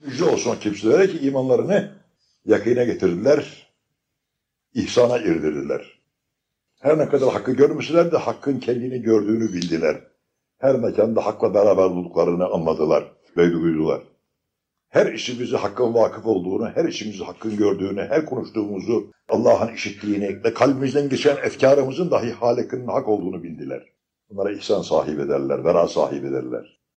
Müjde olsun o kimselere ki imanlarını yakine getirdiler, ihsana irdirdiler. Her ne kadar hakkı görmüşler de hakkın kendini gördüğünü bildiler. Her mekanda hakla beraber olduklarını anladılar ve duydular. Her işimizi hakkın vakıf olduğunu, her işimizi hakkın gördüğünü, her konuştuğumuzu Allah'ın işittiğini ve kalbimizden geçen efkarımızın dahi halikinin hak olduğunu bildiler. Bunlara ihsan sahibi ederler, vera sahibi ederler.